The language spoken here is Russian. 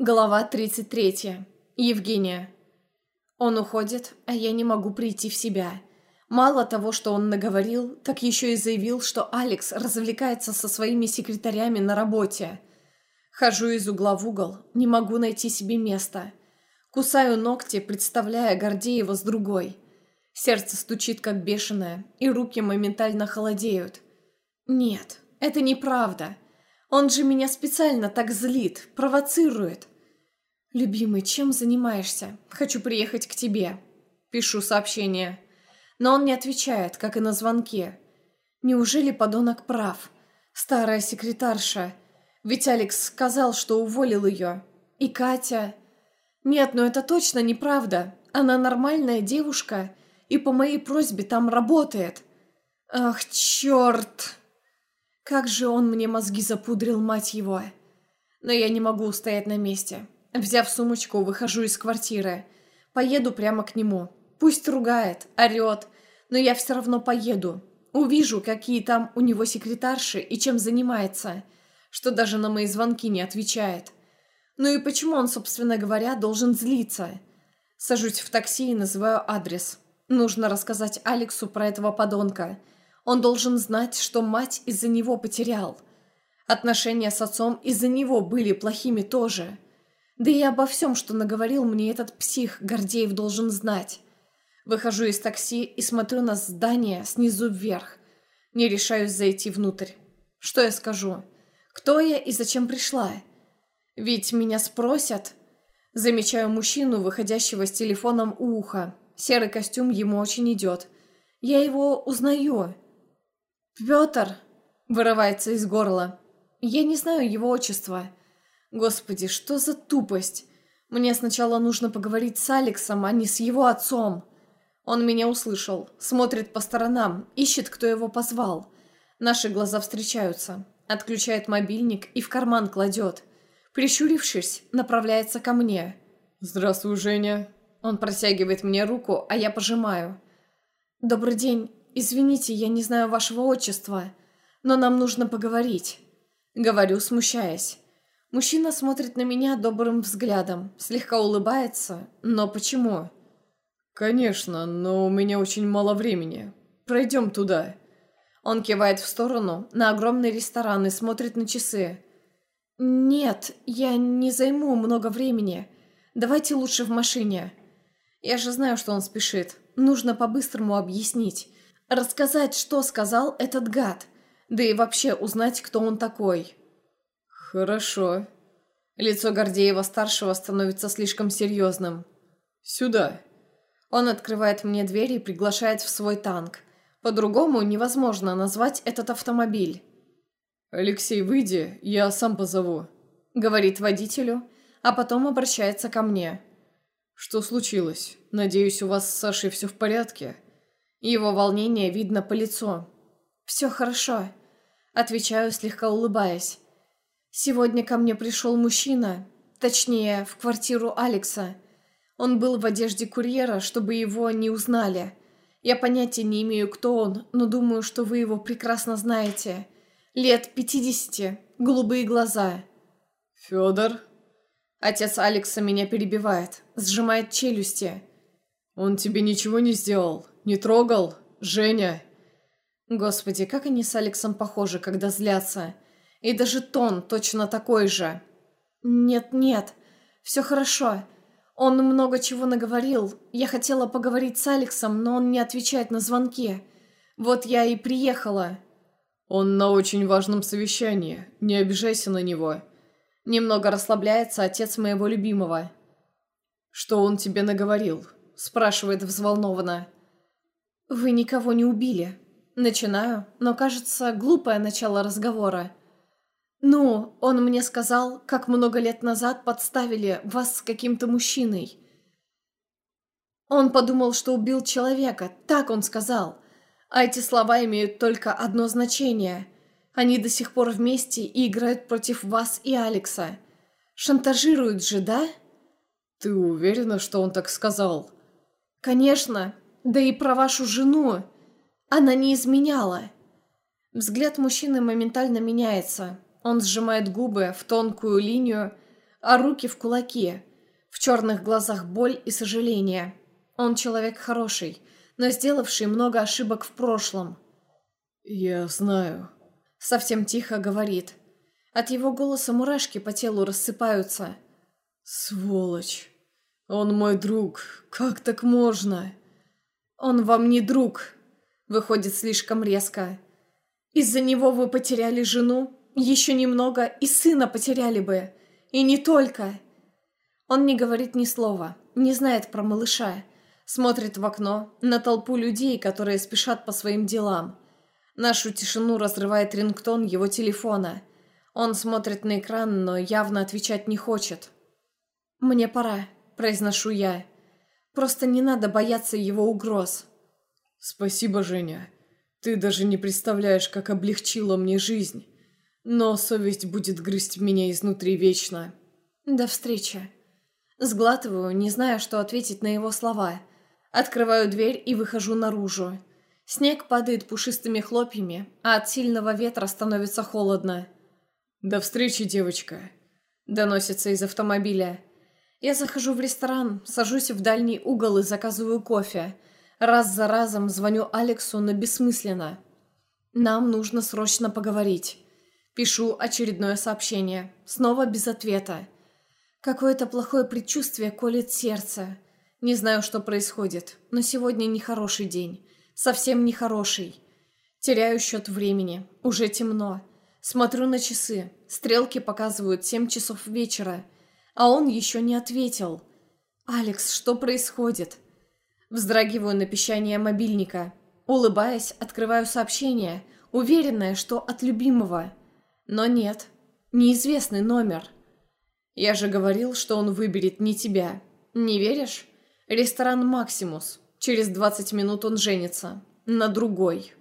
Глава 33. Евгения. Он уходит, а я не могу прийти в себя. Мало того, что он наговорил, так еще и заявил, что Алекс развлекается со своими секретарями на работе. Хожу из угла в угол, не могу найти себе места. Кусаю ногти, представляя Гордеева с другой. Сердце стучит как бешеное, и руки моментально холодеют. Нет, это неправда. Он же меня специально так злит, провоцирует. «Любимый, чем занимаешься? Хочу приехать к тебе». Пишу сообщение. Но он не отвечает, как и на звонке. Неужели подонок прав? Старая секретарша. Ведь Алекс сказал, что уволил ее. И Катя... Нет, ну это точно неправда. Она нормальная девушка, и по моей просьбе там работает. Ах, черт! Как же он мне мозги запудрил, мать его. Но я не могу стоять на месте. Взяв сумочку, выхожу из квартиры. Поеду прямо к нему. Пусть ругает, орет, но я все равно поеду. Увижу, какие там у него секретарши и чем занимается, что даже на мои звонки не отвечает. Ну и почему он, собственно говоря, должен злиться? Сажусь в такси и называю адрес. Нужно рассказать Алексу про этого подонка – он должен знать, что мать из-за него потерял. Отношения с отцом из-за него были плохими тоже. Да и обо всем, что наговорил мне этот псих, Гордеев должен знать. Выхожу из такси и смотрю на здание снизу вверх. Не решаюсь зайти внутрь. Что я скажу? Кто я и зачем пришла? Ведь меня спросят. Замечаю мужчину, выходящего с телефоном у уха. Серый костюм ему очень идет. Я его узнаю. «Петр!» – вырывается из горла. «Я не знаю его отчества. Господи, что за тупость! Мне сначала нужно поговорить с Алексом, а не с его отцом!» Он меня услышал, смотрит по сторонам, ищет, кто его позвал. Наши глаза встречаются. Отключает мобильник и в карман кладет. Прищурившись, направляется ко мне. «Здравствуй, Женя». Он протягивает мне руку, а я пожимаю. «Добрый день. «Извините, я не знаю вашего отчества, но нам нужно поговорить», — говорю, смущаясь. Мужчина смотрит на меня добрым взглядом, слегка улыбается, но почему? «Конечно, но у меня очень мало времени. Пройдем туда». Он кивает в сторону, на огромный ресторан и смотрит на часы. «Нет, я не займу много времени. Давайте лучше в машине». Я же знаю, что он спешит. Нужно по-быстрому объяснить. Рассказать, что сказал этот гад. Да и вообще узнать, кто он такой. Хорошо. Лицо Гордеева-старшего становится слишком серьезным. Сюда. Он открывает мне дверь и приглашает в свой танк. По-другому невозможно назвать этот автомобиль. «Алексей, выйди, я сам позову», — говорит водителю, а потом обращается ко мне. «Что случилось? Надеюсь, у вас с Сашей все в порядке?» Его волнение видно по лицу. «Все хорошо», — отвечаю, слегка улыбаясь. «Сегодня ко мне пришел мужчина, точнее, в квартиру Алекса. Он был в одежде курьера, чтобы его не узнали. Я понятия не имею, кто он, но думаю, что вы его прекрасно знаете. Лет пятидесяти, голубые глаза». «Федор?» Отец Алекса меня перебивает, сжимает челюсти. «Он тебе ничего не сделал?» Не трогал? Женя?» Господи, как они с Алексом похожи, когда злятся. И даже тон точно такой же. «Нет-нет, все хорошо. Он много чего наговорил. Я хотела поговорить с Алексом, но он не отвечает на звонки. Вот я и приехала». «Он на очень важном совещании. Не обижайся на него». Немного расслабляется отец моего любимого. «Что он тебе наговорил?» спрашивает взволнованно. «Вы никого не убили». Начинаю, но кажется глупое начало разговора. «Ну, он мне сказал, как много лет назад подставили вас с каким-то мужчиной». Он подумал, что убил человека, так он сказал. А эти слова имеют только одно значение. Они до сих пор вместе и играют против вас и Алекса. Шантажируют же, да? Ты уверена, что он так сказал? Конечно. Да и про вашу жену. Она не изменяла. Взгляд мужчины моментально меняется. Он сжимает губы в тонкую линию, а руки в кулаки. В черных глазах боль и сожаление. Он человек хороший, но сделавший много ошибок в прошлом. «Я знаю», — совсем тихо говорит. От его голоса мурашки по телу рассыпаются. «Сволочь! Он мой друг! Как так можно?» «Он вам не друг!» Выходит слишком резко. «Из-за него вы потеряли жену, еще немного и сына потеряли бы. И не только!» Он не говорит ни слова, не знает про малыша. Смотрит в окно на толпу людей, которые спешат по своим делам. Нашу тишину разрывает рингтон его телефона. Он смотрит на экран, но явно отвечать не хочет. «Мне пора», — произношу я. «Просто не надо бояться его угроз». «Спасибо, Женя. Ты даже не представляешь, как облегчила мне жизнь. Но совесть будет грызть меня изнутри вечно». «До встречи». Сглатываю, не зная, что ответить на его слова. Открываю дверь и выхожу наружу. Снег падает пушистыми хлопьями, а от сильного ветра становится холодно. «До встречи, девочка!» Доносится из автомобиля. Я захожу в ресторан, сажусь в дальний угол и заказываю кофе. Раз за разом звоню Алексу, но бессмысленно. Нам нужно срочно поговорить. Пишу очередное сообщение. Снова без ответа. Какое-то плохое предчувствие колет сердце. Не знаю, что происходит, но сегодня нехороший день. Совсем нехороший. Теряю счет времени. Уже темно. Смотрю на часы. Стрелки показывают семь часов вечера. А он еще не ответил. «Алекс, что происходит?» Вздрагиваю на пищание мобильника. Улыбаясь, открываю сообщение, уверенная, что от любимого. Но нет. Неизвестный номер. Я же говорил, что он выберет не тебя. Не веришь? Ресторан «Максимус». Через 20 минут он женится. На другой.